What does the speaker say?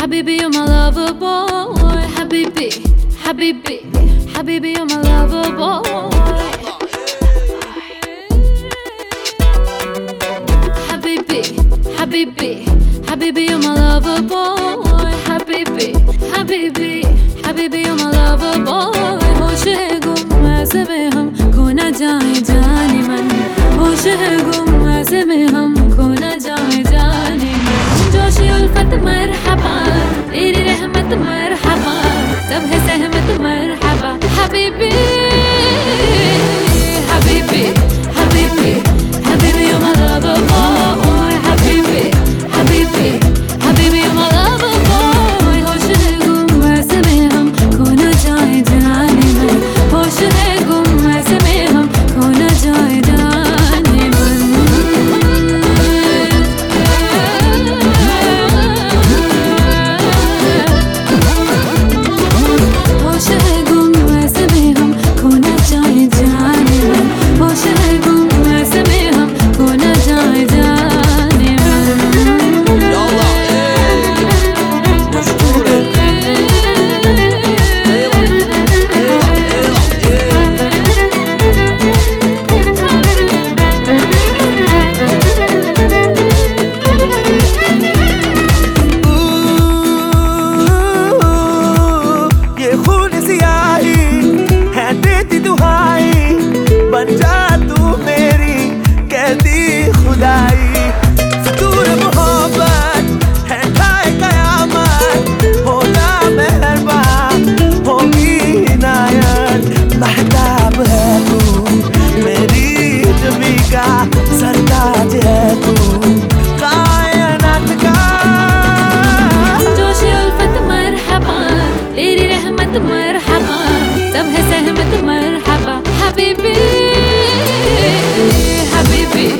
Habibi, you're my lover boy. Habibi, Habibi, Habibi, you're my lover boy. Habibi, Habibi, Habibi, you're my lover boy. Habibi, Habibi, Habibi, you're my lover boy. होशे गुम ऐसे में हम खो ना jani man. मन होशे गुम ऐसे में Ты.